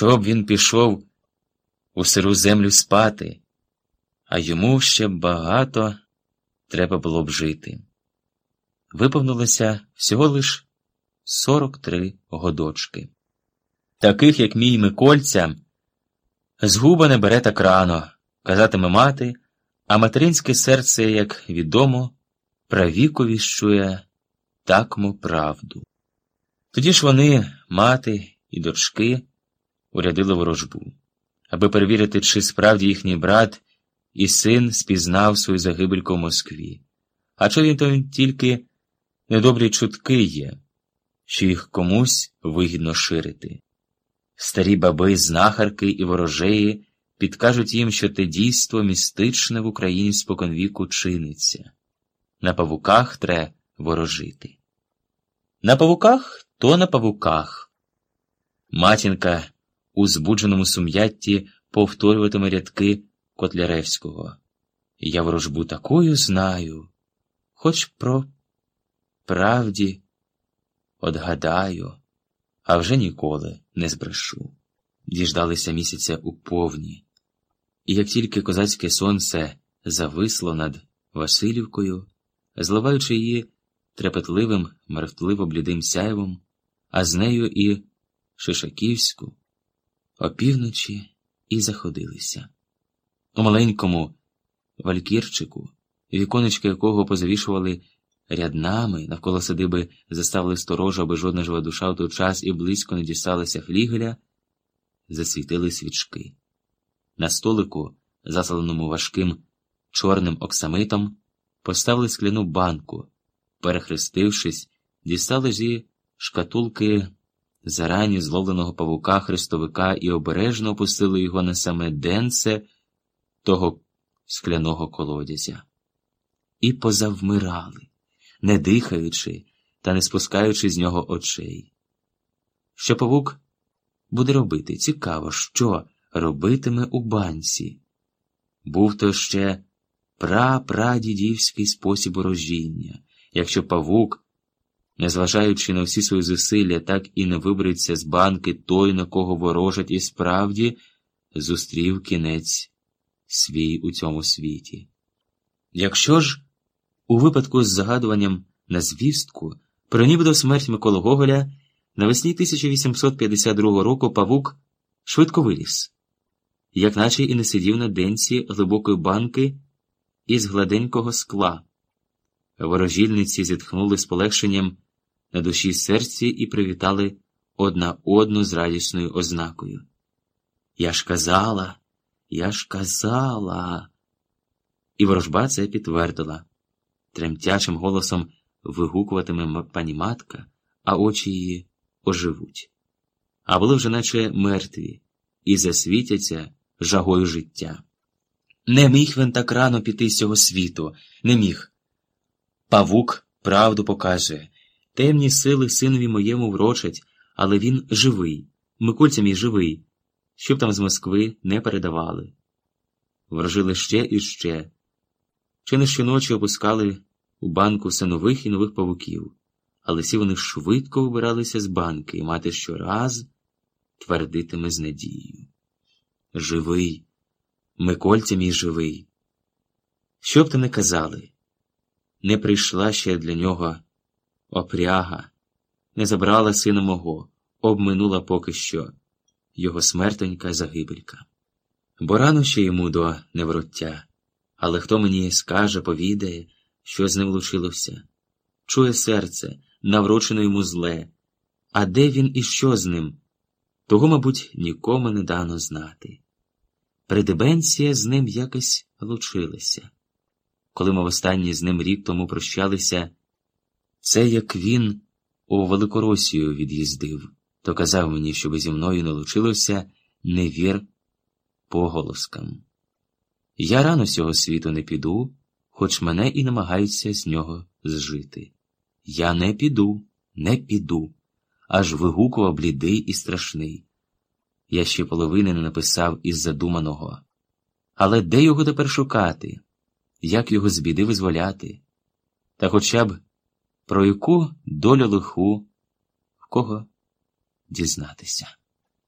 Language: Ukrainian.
Чого б він пішов у сиру землю спати, а йому ще багато треба було б жити. Виповнилося всього лиш 43 годочки. Таких, як мій Микольця, згуба не бере так рано, казатиме мати, а материнське серце, як відомо, правіку віщує такому правду. Тоді ж вони, мати і дочки, урядили ворожбу, аби перевірити, чи справді їхній брат і син спізнав свою загибельку в Москві. А чи він то тільки недобрі чутки є, що їх комусь вигідно ширити. Старі баби, знахарки і ворожеї підкажуть їм, що те дійство містичне в Україні споконвіку чиниться. На павуках тре ворожити. На павуках то на павуках. Матінка у збудженому сум'ятті повторюватиме рядки Котляревського. Я ворожбу такою знаю, хоч про правді одгадаю, а вже ніколи не збрешу. Діждалися місяця у повні, і як тільки козацьке сонце зависло над Васильівкою, зливаючи її трепетливим, мертвливо блідим сяйвом, а з нею і Шишаківську, опівночі і заходилися. У маленькому валькірчику, віконечки якого позавішували ряднами, навколо садиби заставили сторожу, аби жодна жива душа в той час і близько не дісталася флігеля, засвітили свічки. На столику, засаленому важким чорним оксамитом, поставили скляну банку, перехрестившись, дістали зі шкатулки зарані зловленого павука хрестовика і обережно опустили його на саме денце того скляного колодязя. І позавмирали, не дихаючи та не спускаючи з нього очей. Що павук буде робити? Цікаво, що робитиме у банці. Був то ще прапрадідівський спосіб урожіння, якщо павук, незважаючи на всі свої зусилля, так і не вибереться з банки той, на кого ворожать, і справді зустрів кінець свій у цьому світі. Якщо ж у випадку з загадуванням на звістку про нібито смерть Миколи Гоголя навесні 1852 року павук швидко виліз, як наче і не сидів на денці глибокої банки із гладенького скла. Ворожільниці зітхнули з полегшенням на душі серці і привітали одна одну з радісною ознакою. Я ж казала, я ж казала. І ворожба це підтвердила. Тремтячим голосом вигукуватиме пані матка, а очі її оживуть. А були вже наче мертві, і засвітяться жагою життя. Не міг він так рано піти з цього світу, не міг. Павук правду покаже. Темні сили синові моєму врочать, але він живий, Микольця мій живий, щоб там з Москви не передавали. Ворожили ще і ще. Чи не щоночі опускали у банку все нових і нових павуків, але всі вони швидко вибиралися з банки і мати щораз твердитиме з надією. Живий, Микольця мій живий. Що б ти не казали, не прийшла ще для нього опряга, не забрала сина мого, обминула поки що його смертонька загибелька. Бо рано ще йому до невроття, але хто мені скаже, повідає, що з ним лучилося, чує серце, наврочено йому зле, а де він і що з ним, того, мабуть, нікому не дано знати. Придебенція з ним якось лучилася. Коли ми востаннє з ним рік тому прощалися, це як він у Великоросію від'їздив, то казав мені, щоби зі мною не лучилося не вір поголоскам. Я рано цього світу не піду, хоч мене і намагаються з нього зжити. Я не піду, не піду, аж вигукував блідий і страшний. Я ще половини не написав із задуманого. Але де його тепер шукати? Як його з біди визволяти? Та хоча б про яку долю лиху в кого дізнатися?